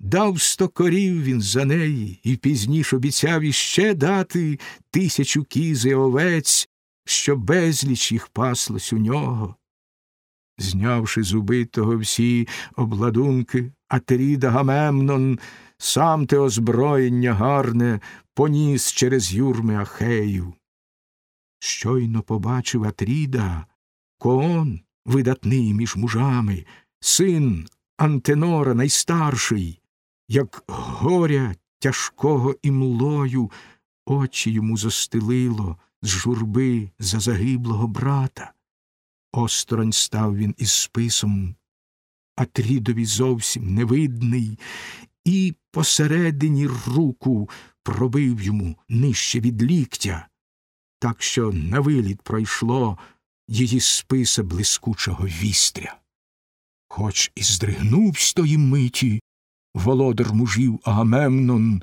Дав сто корів він за неї і пізніш обіцяв іще дати тисячу кіз і овець, що безліч їх паслось у нього. Знявши з убитого всі обладунки, Атеріда Гамемнон, сам те озброєння гарне поніс через юрми Ахеїв. Щойно побачив Атріда, Коон, видатний між мужами, син Антенора найстарший, як горя тяжкого і млою очі йому застелило з журби за загиблого брата. Осторонь став він із списом, Атрідові зовсім невидний, і посередині руку пробив йому нижче від ліктя, так що на виліт пройшло її списа блискучого вістря. Хоч і здригнувсь тої миті володар мужів Агамемнон,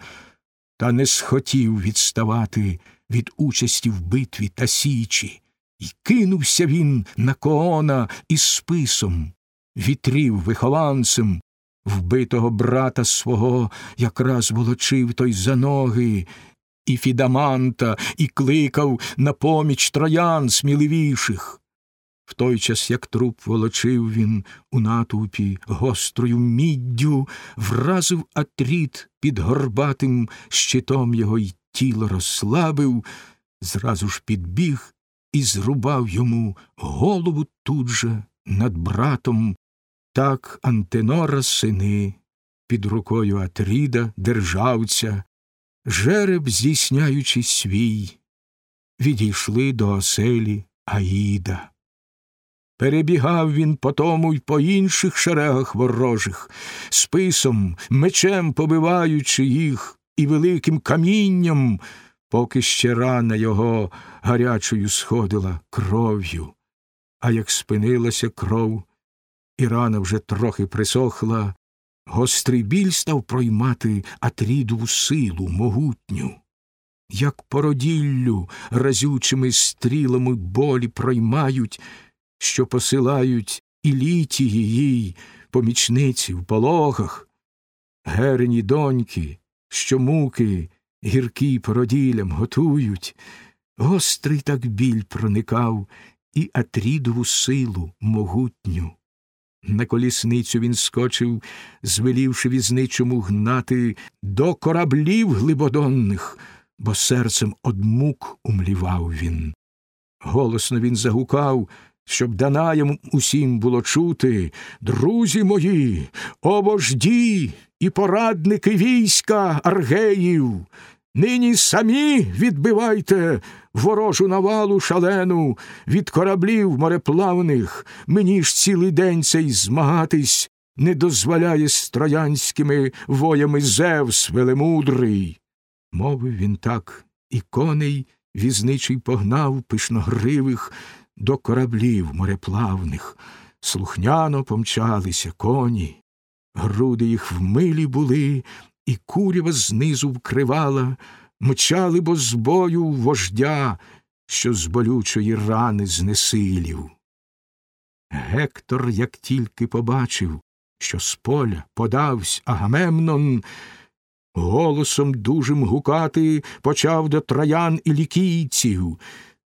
та не схотів відставати від участі в битві та січі, І кинувся він на коона із списом, вітрів вихованцем, вбитого брата свого якраз волочив той за ноги, і Фідаманта, і кликав на поміч троян сміливіших. В той час, як труп волочив він у натовпі гострою міддю, вразив атріт під горбатим щитом його й тіло розслабив, зразу ж підбіг і зрубав йому голову тут же над братом. Так Антенора сини під рукою Атріда, державця, жереб, здійсняючи свій, відійшли до оселі Аїда. Перебігав він по тому й по інших шерегах ворожих, списом, мечем побиваючи їх і великим камінням, поки ще рана його гарячою сходила кров'ю. А як спинилася кров, і рана вже трохи присохла, гострий біль став проймати Атрідову силу могутню. Як породіллю разючими стрілами болі проймають, що посилають і літії їй, помічниці в пологах, герені доньки, що муки гіркі породілям готують, гострий так біль проникав і Атрідову силу могутню. На колісницю він скочив, звелівши візничому гнати до кораблів глибодонних, бо серцем од мук умлівав він. Голосно він загукав, щоб Данаєм усім було чути Друзі мої, о вожді і порадники війська Аргеїв, нині самі відбивайте ворожу навалу шалену від кораблів мореплавних, мені ж цілий день цей змагатись не дозволяє з троянськими воями Зевс велемудрий. Мовив він так, і коней візничий погнав пишногривих до кораблів мореплавних. Слухняно помчалися коні, груди їх в милі були, і курява знизу вкривала, мчали бо з бою вождя, що з болючої рани знесилів. Гектор, як тільки побачив, що з поля подавсь Агамемнон, голосом дужим гукати почав до троян і лікійців.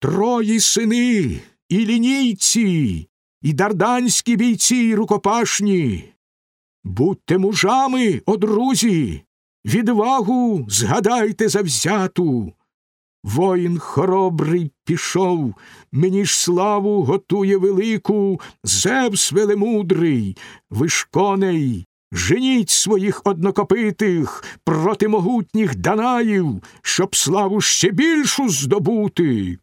Трої сини, і лінійці, і дарданські бійці рукопашні. Будьте мужами, о друзі, відвагу згадайте завзяту. Воїн хоробрий пішов, мені ж славу готує велику, Зевс велемудрий, вишконей, женіть своїх однокопитих проти могутніх данаїв, щоб славу ще більшу здобути.